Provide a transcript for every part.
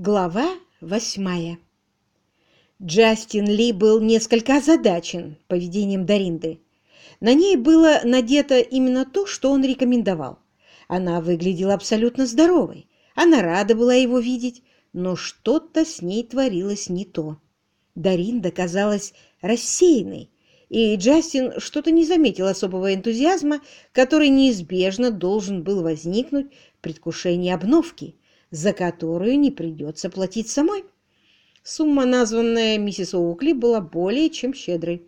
Глава восьмая Джастин Ли был несколько озадачен поведением Даринды. На ней было надето именно то, что он рекомендовал. Она выглядела абсолютно здоровой. Она рада была его видеть, но что-то с ней творилось не то. Даринда казалась рассеянной, и Джастин что-то не заметил особого энтузиазма, который неизбежно должен был возникнуть в предвкушении обновки, за которую не придется платить самой. Сумма, названная миссис Оукли, была более чем щедрой.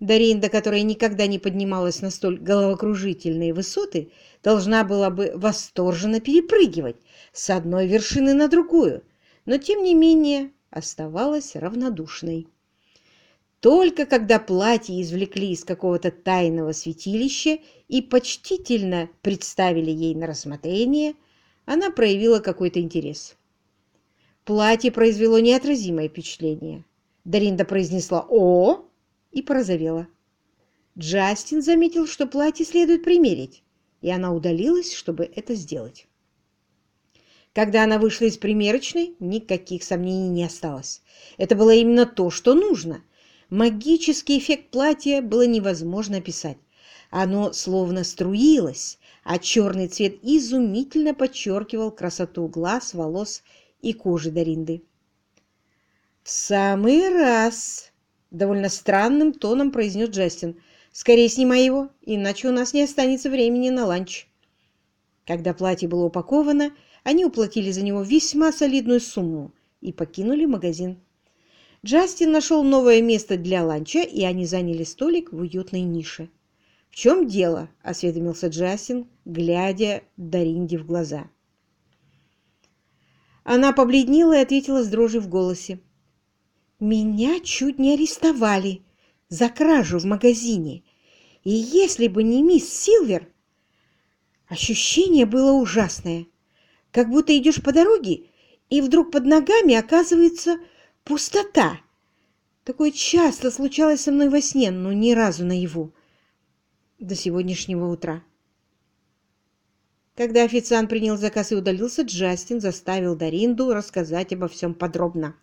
Даринда, которая никогда не поднималась на столь головокружительные высоты, должна была бы восторженно перепрыгивать с одной вершины на другую, но, тем не менее, оставалась равнодушной. Только когда платье извлекли из какого-то тайного святилища и почтительно представили ей на рассмотрение, она проявила какой-то интерес. Платье произвело неотразимое впечатление. Даринда произнесла «О!» и порозовела. Джастин заметил, что платье следует примерить, и она удалилась, чтобы это сделать. Когда она вышла из примерочной, никаких сомнений не осталось. Это было именно то, что нужно. Магический эффект платья было невозможно описать. Оно словно струилось, а черный цвет изумительно подчеркивал красоту глаз, волос и кожи Даринды. «В самый раз!» — довольно странным тоном произнес Джастин. «Скорее снимай его, иначе у нас не останется времени на ланч». Когда платье было упаковано, они уплатили за него весьма солидную сумму и покинули магазин. Джастин нашел новое место для ланча, и они заняли столик в уютной нише. «В чем дело?» — осведомился Джастин, глядя Даринде в глаза. Она побледнела и ответила с дрожью в голосе. «Меня чуть не арестовали за кражу в магазине, и если бы не мисс Силвер...» Ощущение было ужасное, как будто идешь по дороге, и вдруг под ногами оказывается пустота. Такое часто случалось со мной во сне, но ни разу наяву до сегодняшнего утра. Когда официант принял заказ и удалился, Джастин заставил Даринду рассказать обо всем подробно.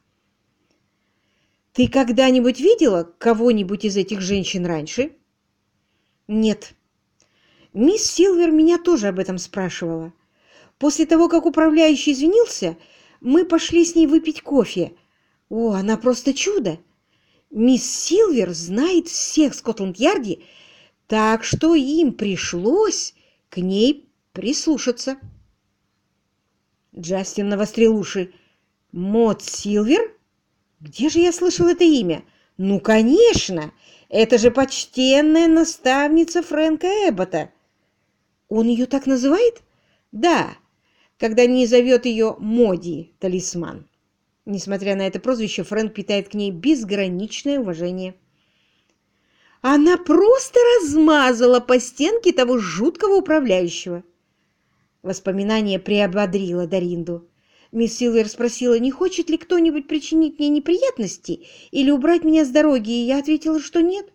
«Ты когда-нибудь видела кого-нибудь из этих женщин раньше?» «Нет». «Мисс Силвер меня тоже об этом спрашивала. После того, как управляющий извинился, мы пошли с ней выпить кофе. О, она просто чудо! Мисс Силвер знает всех в Скотланд-Ярде, так что им пришлось к ней прислушаться. Джастин навострил уши. Мод Силвер? Где же я слышал это имя? Ну, конечно! Это же почтенная наставница Фрэнка Эббота. Он ее так называет? Да, когда не зовет ее Моди, талисман. Несмотря на это прозвище, Фрэнк питает к ней безграничное уважение. Она просто размазала по стенке того жуткого управляющего. Воспоминание приободрило Даринду. Мисс Силвер спросила, не хочет ли кто-нибудь причинить мне неприятности или убрать меня с дороги, и я ответила, что нет.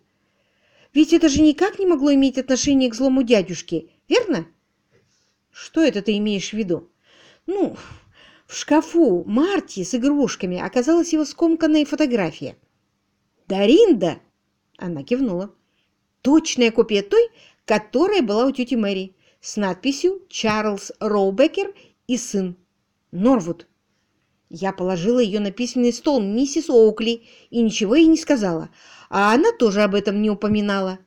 Ведь это же никак не могло иметь отношение к злому дядюшке, верно? Что это ты имеешь в виду? Ну, в шкафу Марти с игрушками оказалась его скомканная фотография. Даринда она кивнула. Точная копия той, которая была у тети Мэри, с надписью «Чарльз Роубекер и сын. Норвуд». Я положила ее на письменный стол миссис Оукли и ничего ей не сказала, а она тоже об этом не упоминала.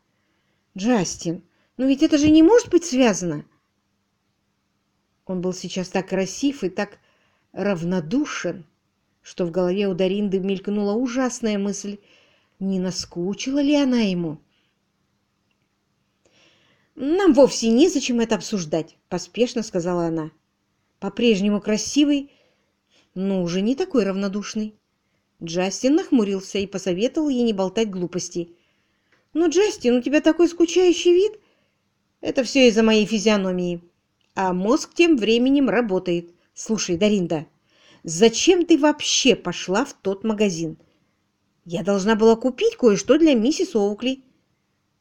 «Джастин, но ведь это же не может быть связано!» Он был сейчас так красив и так равнодушен, что в голове у Даринды мелькнула ужасная мысль не наскучила ли она ему? «Нам вовсе незачем это обсуждать», — поспешно сказала она. «По-прежнему красивый, но уже не такой равнодушный». Джастин нахмурился и посоветовал ей не болтать глупостей. «Но, Джастин, у тебя такой скучающий вид!» «Это все из-за моей физиономии. А мозг тем временем работает. Слушай, Даринда, зачем ты вообще пошла в тот магазин?» Я должна была купить кое-что для миссис Оукли.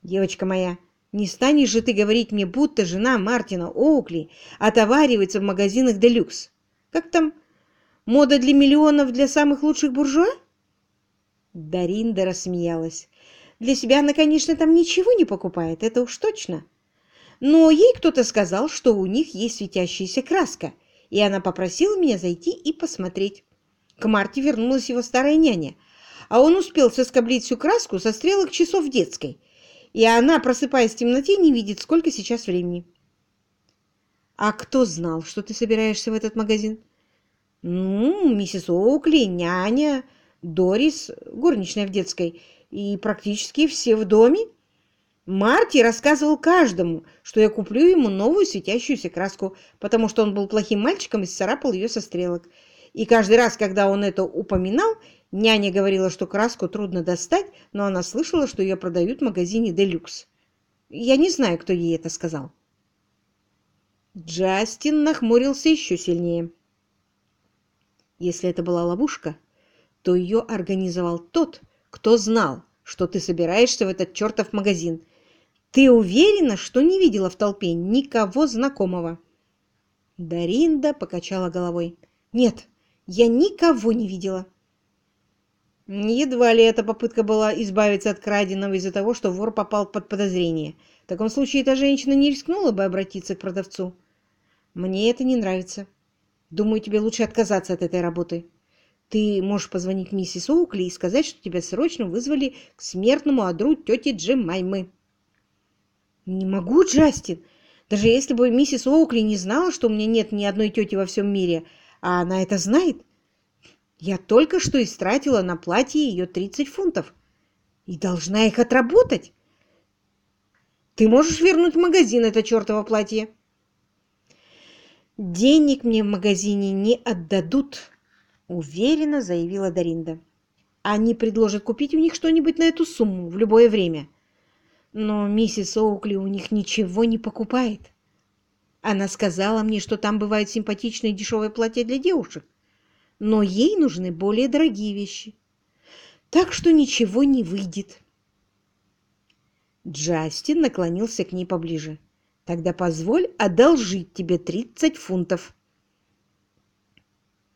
Девочка моя, не станешь же ты говорить мне, будто жена Мартина Оукли отоваривается в магазинах «Делюкс». Как там? Мода для миллионов для самых лучших буржуа? Даринда рассмеялась. Для себя она, конечно, там ничего не покупает, это уж точно. Но ей кто-то сказал, что у них есть светящаяся краска, и она попросила меня зайти и посмотреть. К Марте вернулась его старая няня, а он успел соскоблить всю краску со стрелок часов детской, и она, просыпаясь в темноте, не видит, сколько сейчас времени. «А кто знал, что ты собираешься в этот магазин?» «Ну, миссис Оукли, няня, Дорис, горничная в детской, и практически все в доме. Марти рассказывал каждому, что я куплю ему новую светящуюся краску, потому что он был плохим мальчиком и сцарапал ее со стрелок. И каждый раз, когда он это упоминал, няня говорила, что краску трудно достать, но она слышала, что ее продают в магазине «Делюкс». Я не знаю, кто ей это сказал. Джастин нахмурился еще сильнее. Если это была ловушка, то ее организовал тот, кто знал, что ты собираешься в этот чертов магазин. Ты уверена, что не видела в толпе никого знакомого?» Даринда покачала головой. «Нет, я никого не видела». Едва ли эта попытка была избавиться от краденого из-за того, что вор попал под подозрение. В таком случае эта женщина не рискнула бы обратиться к продавцу. Мне это не нравится. Думаю, тебе лучше отказаться от этой работы. Ты можешь позвонить миссис Оукли и сказать, что тебя срочно вызвали к смертному одру тети Джемаймы. Не могу, Джастин. Даже если бы миссис Оукли не знала, что у меня нет ни одной тети во всем мире, а она это знает, я только что истратила на платье ее 30 фунтов и должна их отработать. Ты можешь вернуть в магазин это чертово платье? Денег мне в магазине не отдадут, уверенно заявила Даринда. Они предложат купить у них что-нибудь на эту сумму в любое время. Но миссис Оукли у них ничего не покупает. Она сказала мне, что там бывают симпатичные дешевые платья для девушек, но ей нужны более дорогие вещи. Так что ничего не выйдет. Джастин наклонился к ней поближе. «Тогда позволь одолжить тебе тридцать фунтов».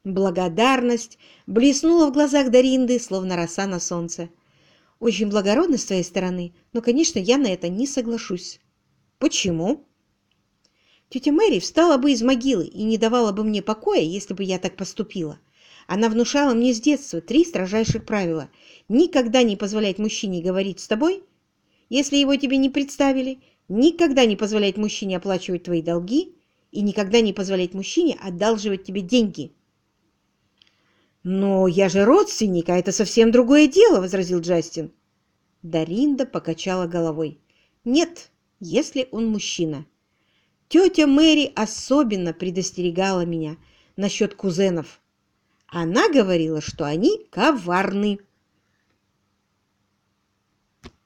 Благодарность блеснула в глазах Даринды, словно роса на солнце. «Очень благородно с твоей стороны, но, конечно, я на это не соглашусь». «Почему?» Тетя Мэри встала бы из могилы и не давала бы мне покоя, если бы я так поступила. Она внушала мне с детства три строжайших правила. Никогда не позволять мужчине говорить с тобой, если его тебе не представили, никогда не позволять мужчине оплачивать твои долги и никогда не позволять мужчине одалживать тебе деньги. «Но я же родственник, а это совсем другое дело», — возразил Джастин. Даринда покачала головой. «Нет, если он мужчина. Тетя Мэри особенно предостерегала меня насчет кузенов. Она говорила, что они коварны».